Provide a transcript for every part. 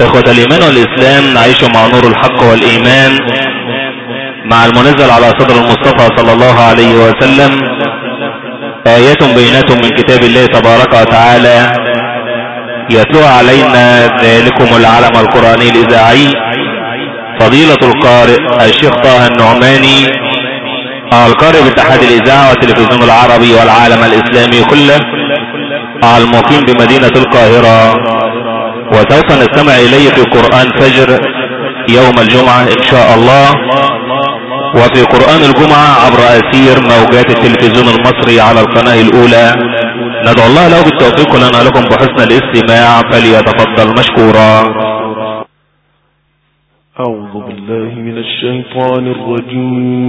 إخوة الإيمان والإسلام نعيش مع نور الحق والإيمان مع المنزل على صدر المصطفى صلى الله عليه وسلم. آيات بينات من كتاب الله تبارك وتعالى. يتلو علينا ذلكم العلم القرآني الإذاعي. فضيلة القارئ الشيخ طه النعماني القارئ باتحاد الإذاعة والتلفزيون العربي والعالم الإسلامي كله المقيم بمدينة القاهرة. وسوف نستمع إليه في قرآن فجر يوم الجمعة إن شاء الله. وفي قرآن الجمعة عبر أسير موجات التلفزيون المصري على القناة الأولى. ندعو الله له بالتوفيق لنا لكم بحسن الاستماع. فليتفضل مشكورا. أعوذ بالله من الشيطان الرجيم.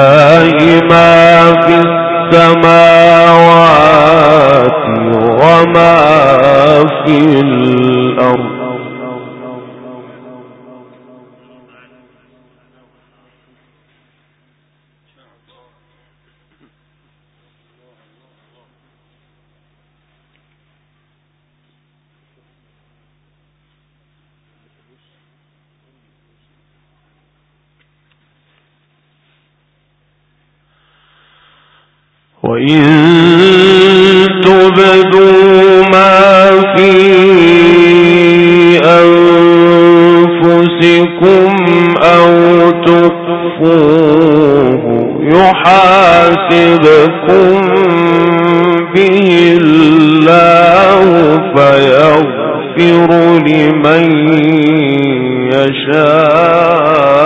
love. يحاسبكم به الله فيغفر لمن يشاء.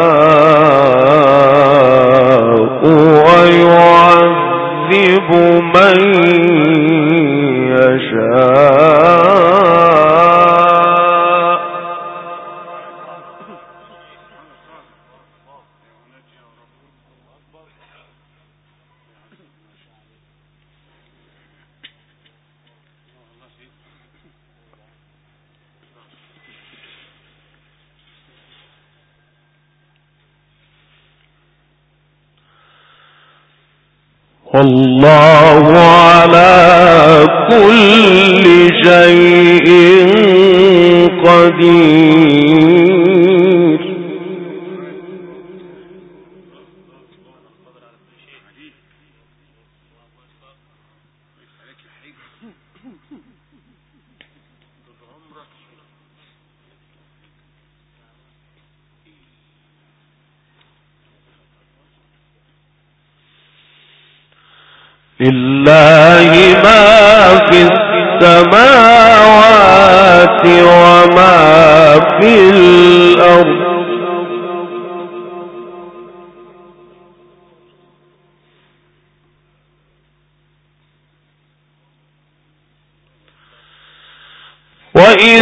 وإن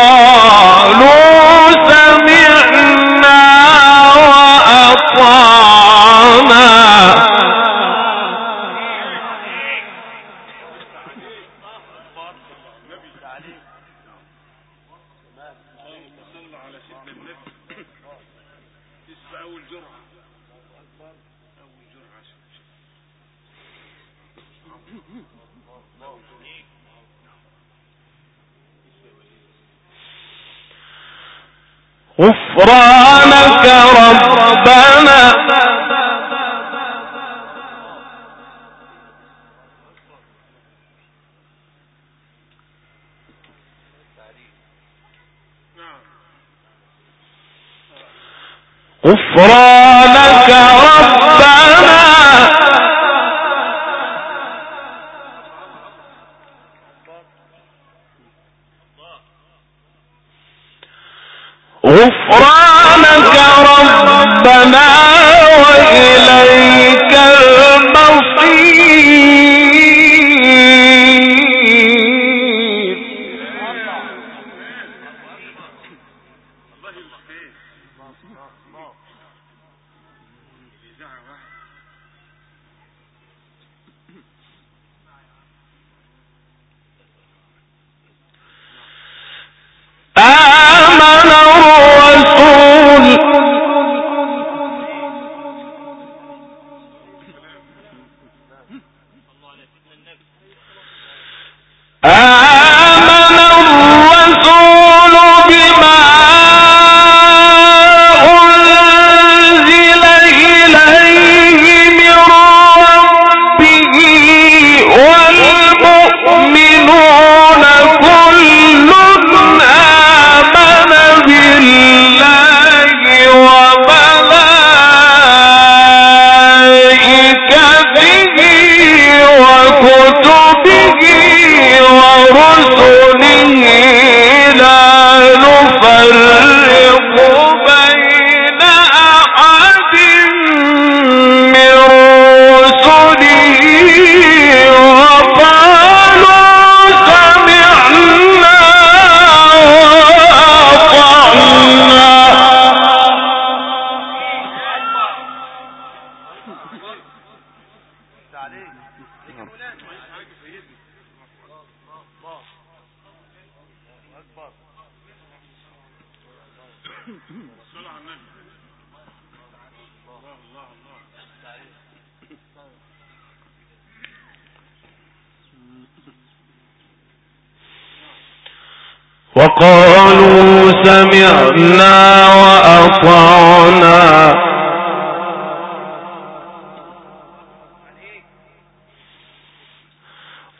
ربنا قالوا سمعنا وأطعنا.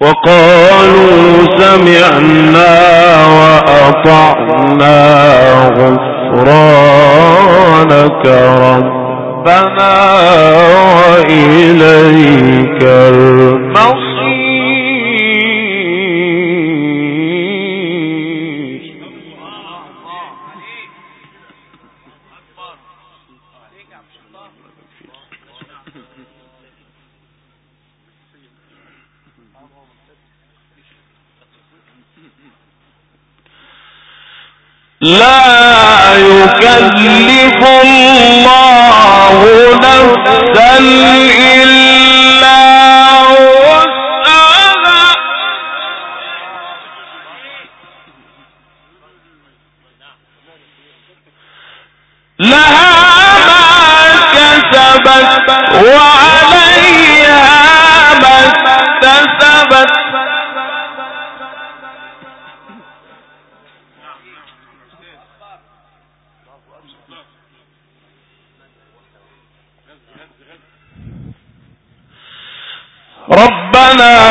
وقالوا سمعنا وأطعنا غفرانك ربنا وإليك المصير. لا يكلف الله نفسا إلا وسعها. لها ما كسبت وعليها ربنا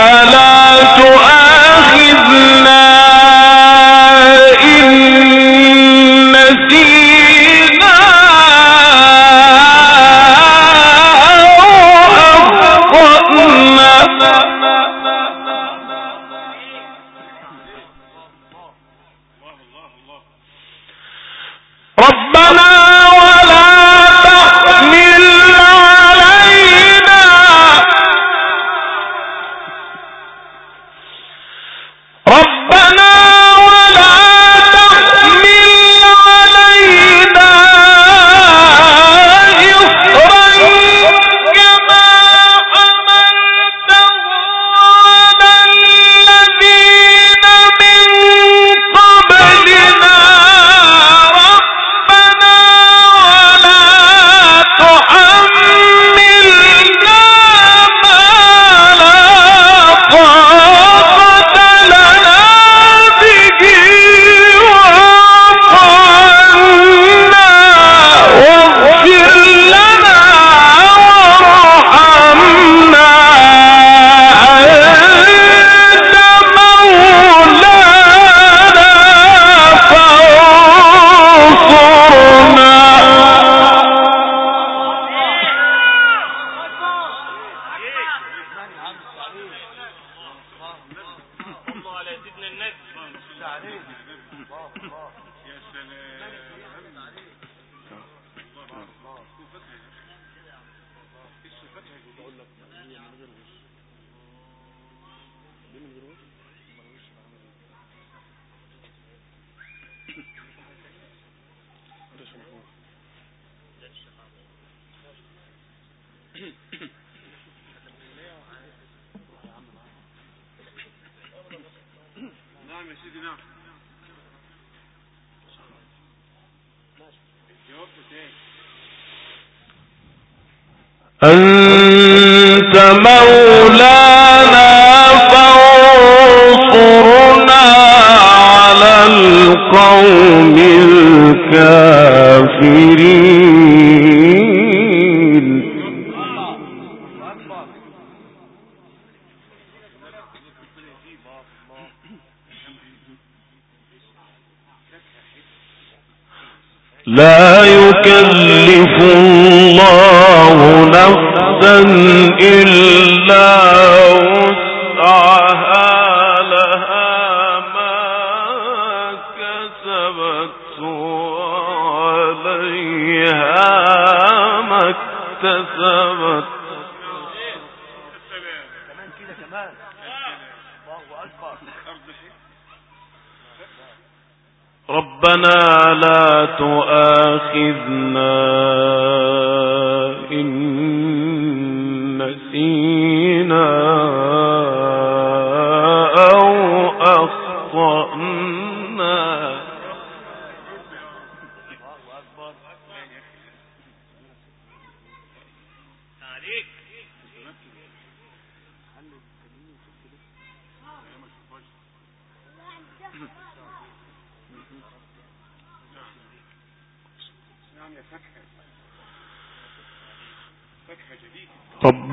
لا يكلف الله نفسا إلا ربنا لا تؤاخذنا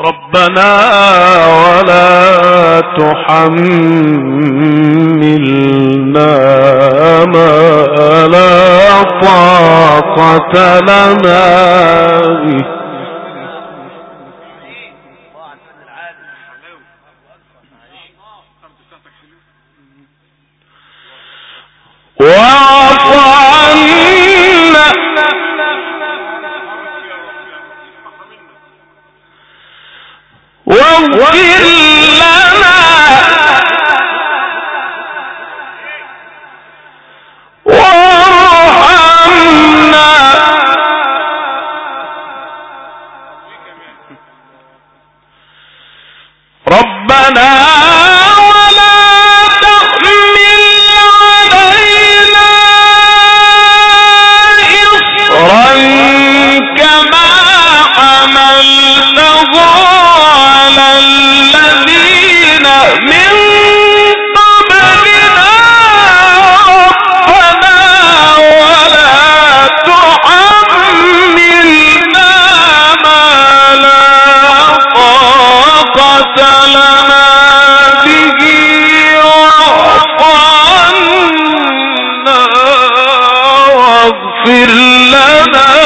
ربنا ولا تحملنا ما لا طاقة لنا Rocky. به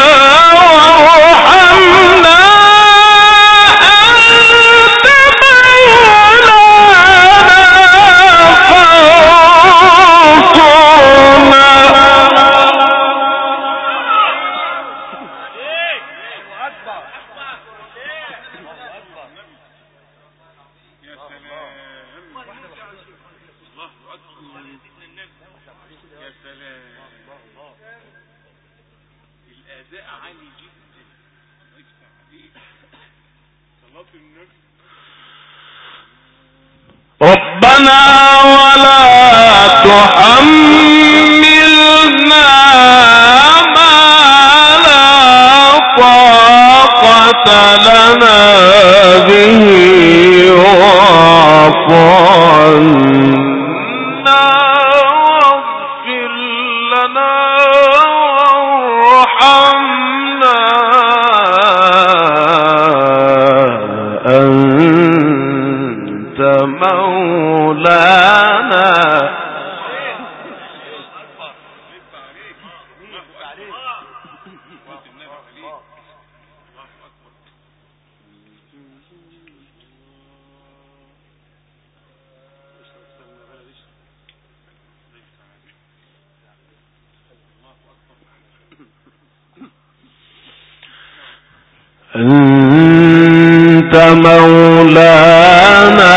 أنت مولانا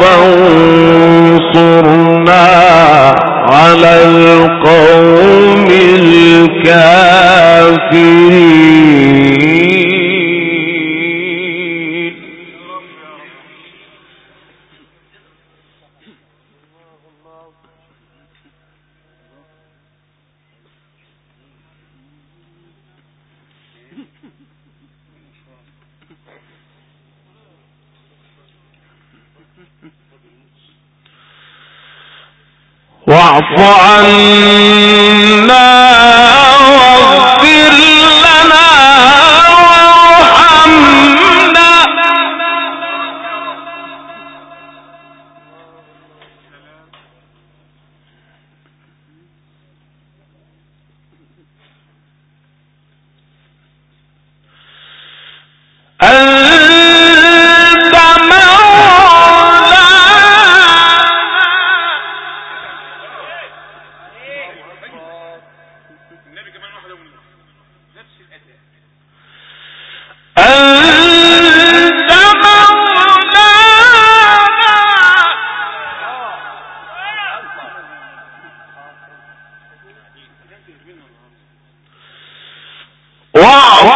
فانصرنا واعف عنا. Wow! wow.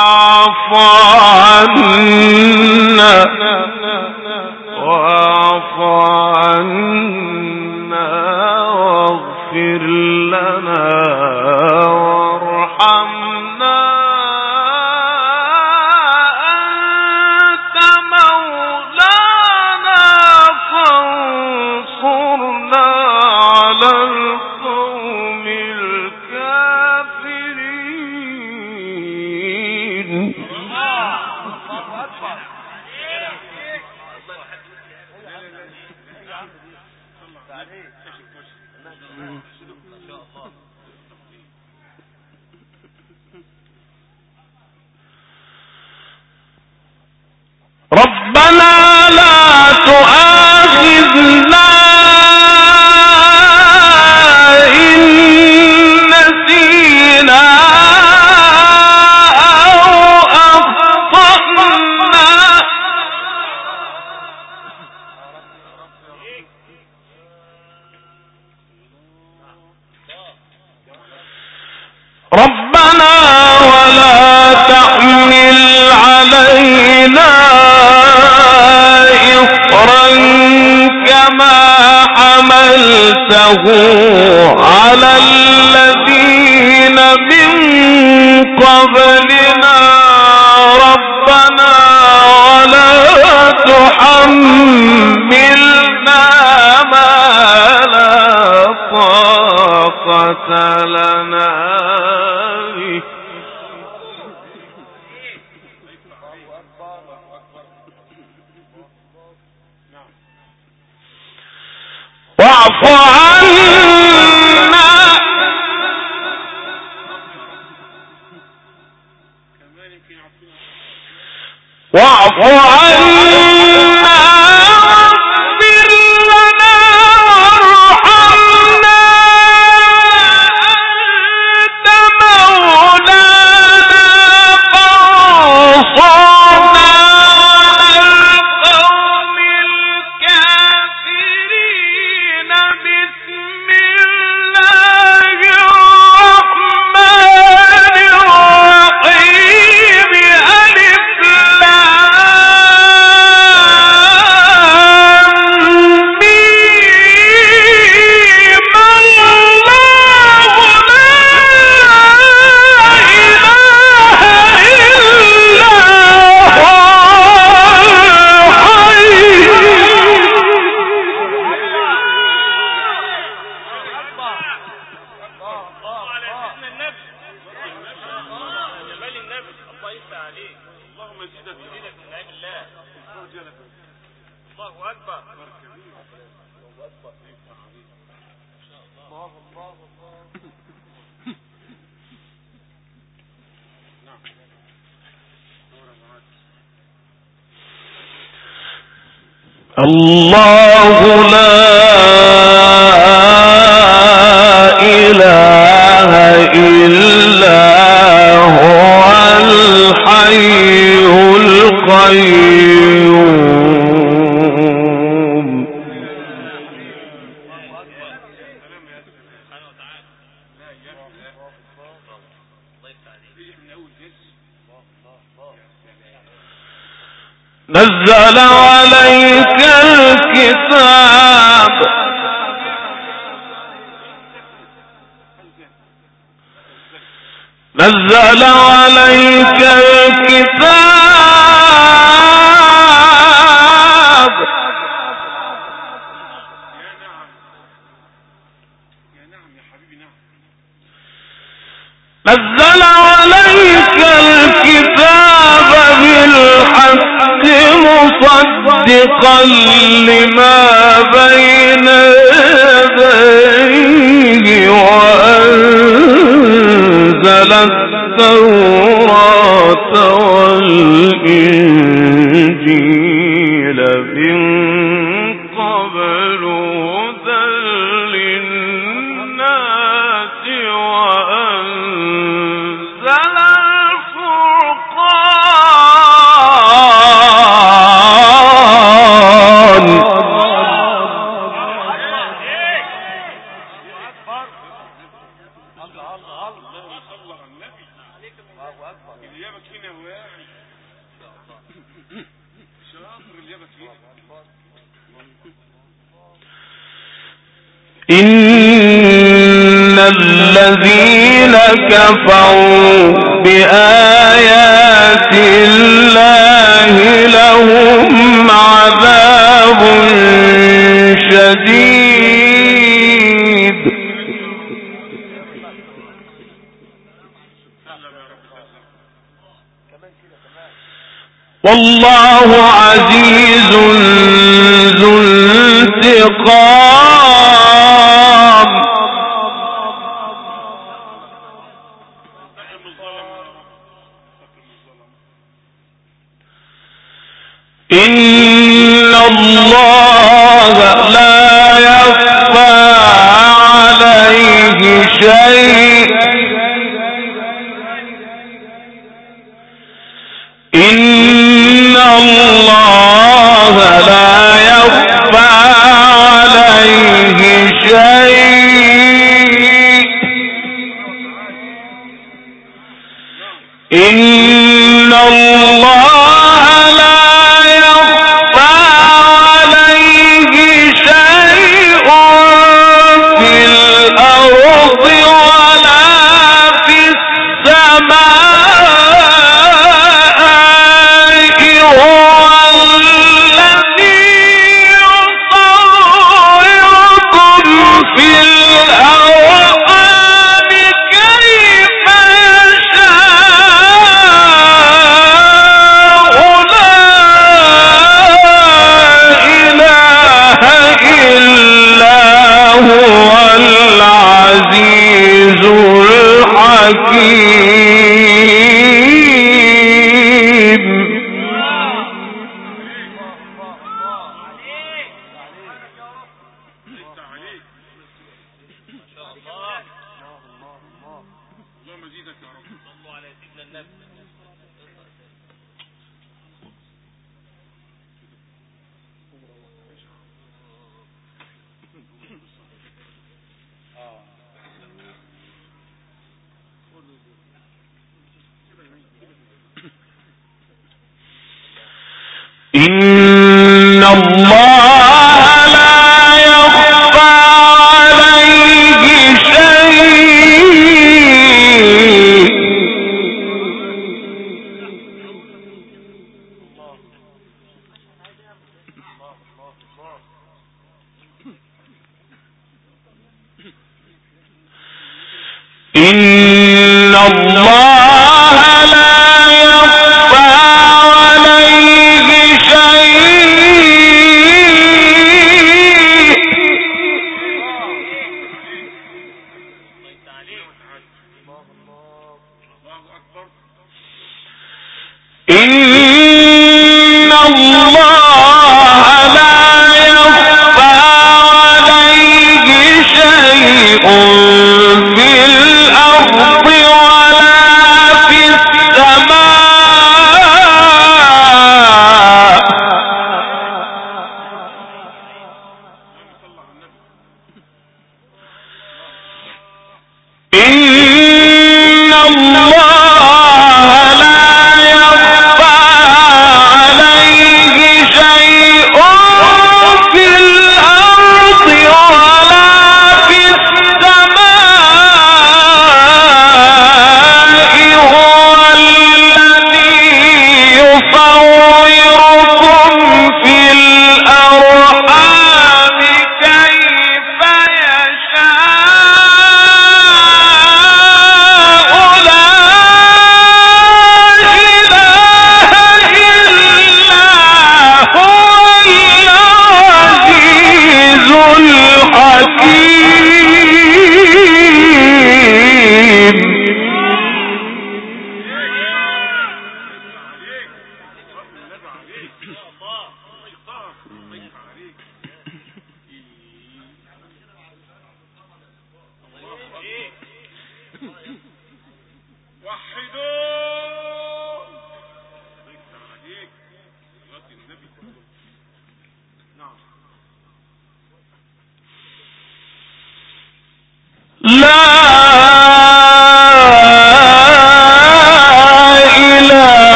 عَفَا عَنَّا. مثل ناره واعف عنا. واعف عنا. عليك اللهم في دينك من الله. الله أكبر. الله أكبر. نعم. الله الله الله. الله لا التوراة والإنجيل كفروا بآيات الله لهم عذاب شديد. والله عز إن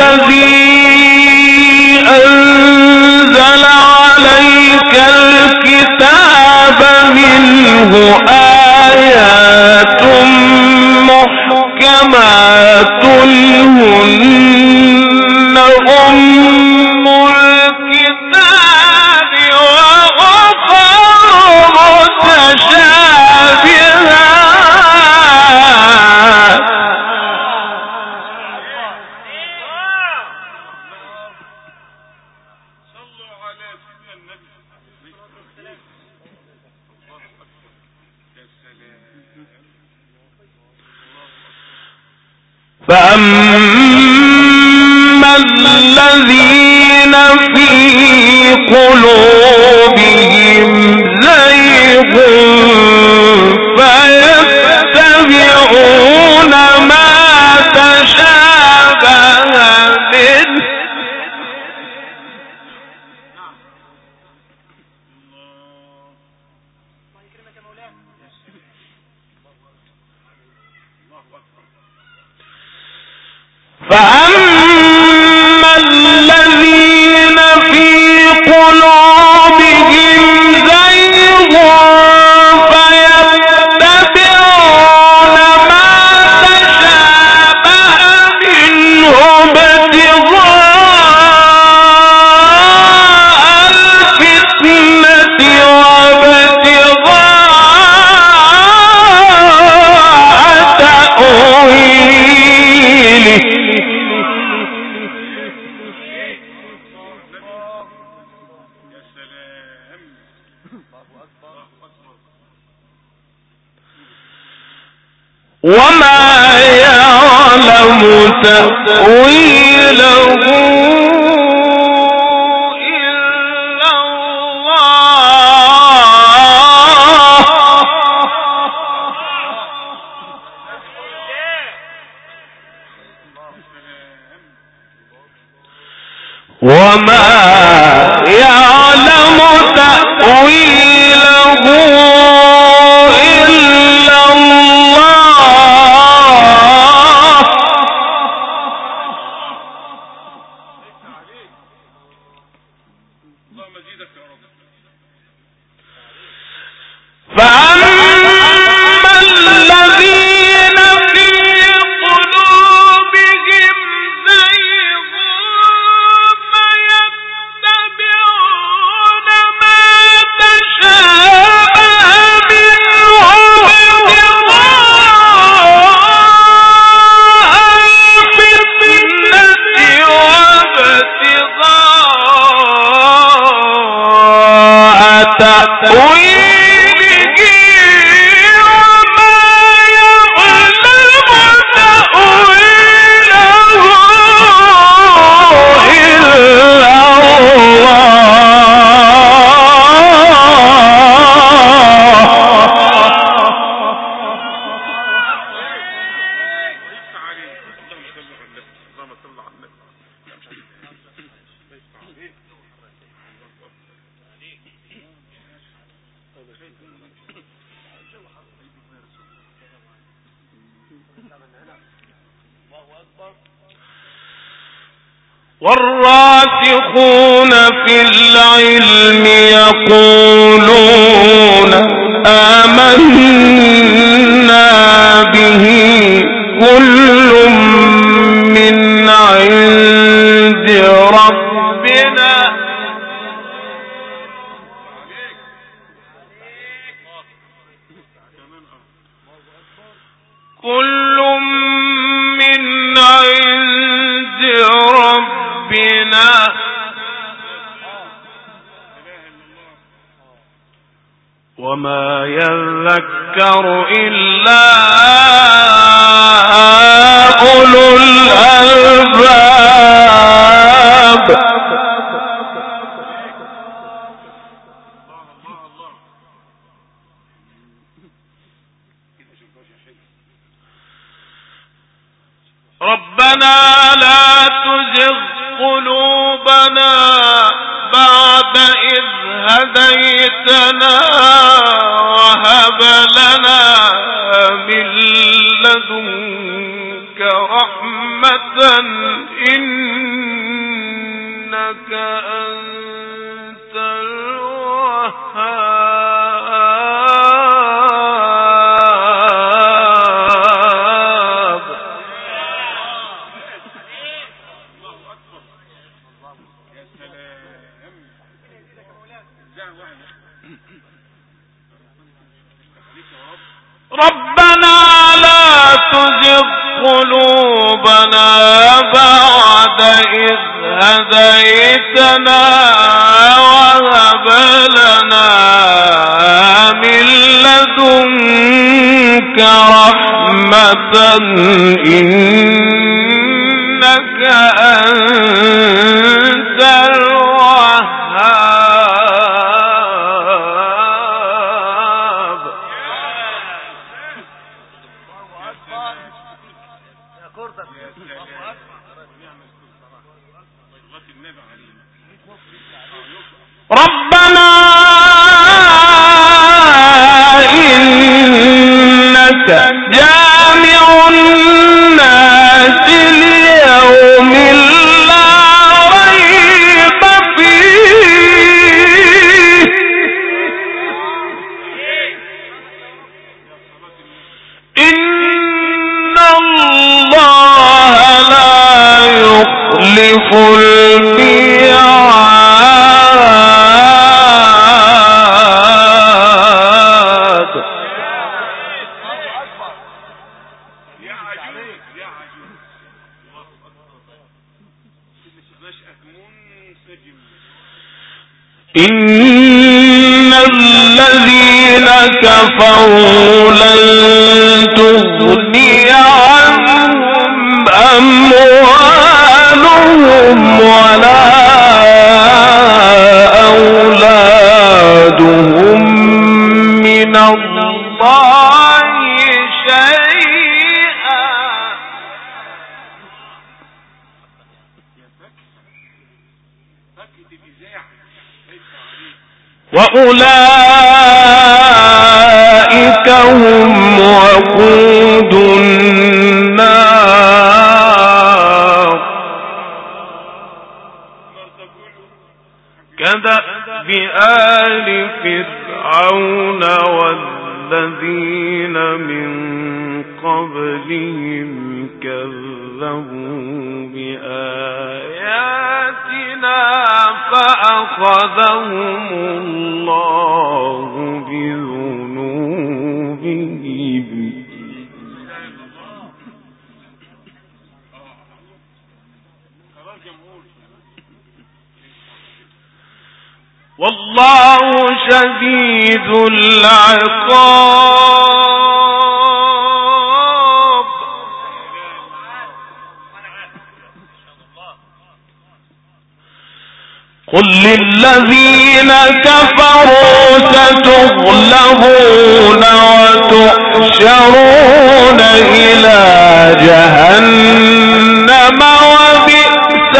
الذي كل من عند ربنا. وما يذكر إلا أولو الألباب. إن أولئك هم وقود النار. كذب آل فرعون والذين من قبلهم كذبوا بآياتنا فأخذهم الله والله شديد العقاب. قل للذين كفروا ستغلبون وتحشرون إلى جهنم وبئس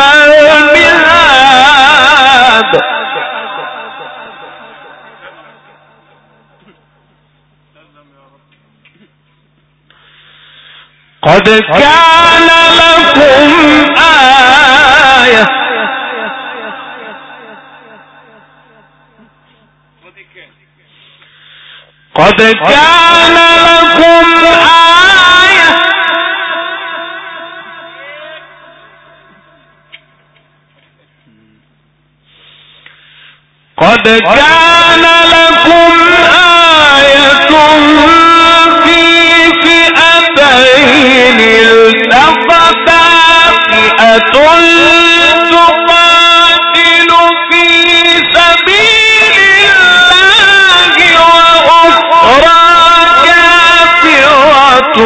قد كان لكم آية. قد كان لكم آية. قد كان لكم آية. التقتا فئة تقاتل في سبيل الله وأخرى كافرة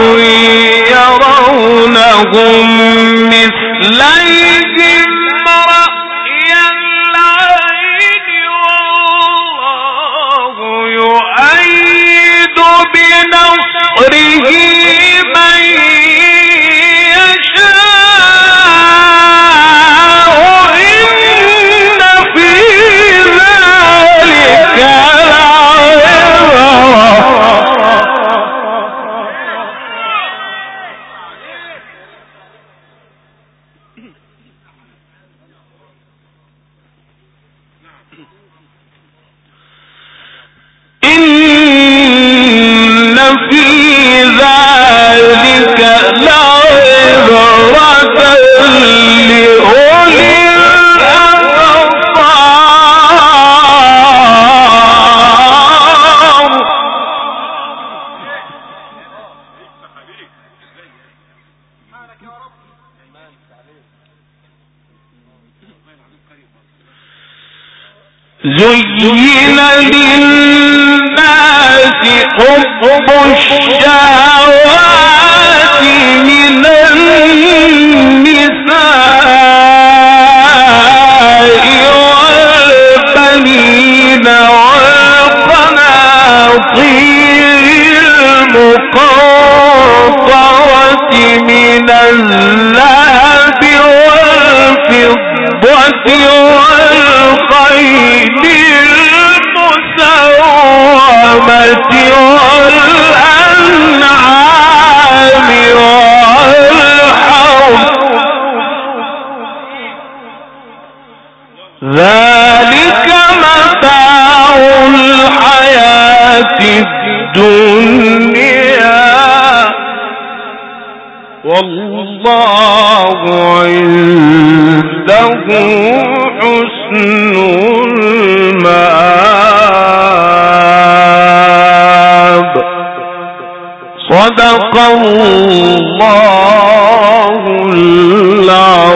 زين صدق الله العظيم.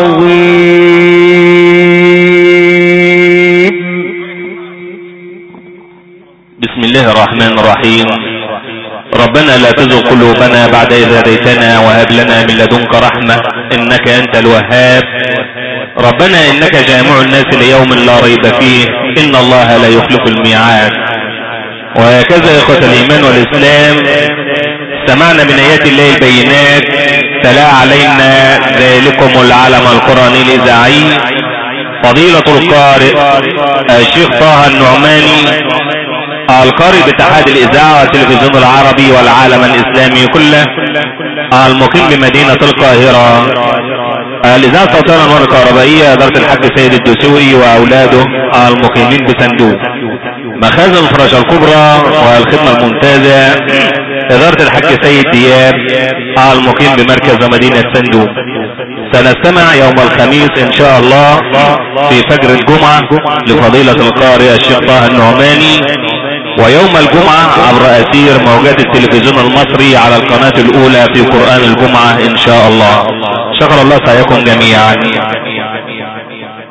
بسم الله الرحمن الرحيم. ربنا لا تزغ قلوبنا بعد إذ هديتنا وهب لنا من لدنك رحمة إنك أنت الوهاب. ربنا إنك جامع الناس ليوم لا ريب فيه. إن الله لا يخلف الميعاد. وهكذا إخوة الإيمان والإسلام سمعنا من آيات الله البينات تلا علينا ذلكم العلم القرآني الإذاعي فضيلة القارئ الشيخ طه النعماني القارئ باتحاد الإذاعة والتلفزيون العربي والعالم الإسلامي كله المقيم بمدينة القاهرة. الاذاعة الصوتية الانوار الكهربائية ادارة الحاج سيد الدسوقي وأولاده المقيمين بصندوق. مخازن الفراشة الكبرى والخدمة الممتازة ادارة الحاج سيد دياب المقيم بمركز مدينة صندوق. سنستمع يوم الخميس إن شاء الله في فجر الجمعة لفضيلة القارئ الشيخ طه النعماني. ويوم الجمعة عبر أثير موجات التلفزيون المصري على القناة الأولى في قرآن الجمعة إن شاء الله. شكر الله سعيكم جميعا.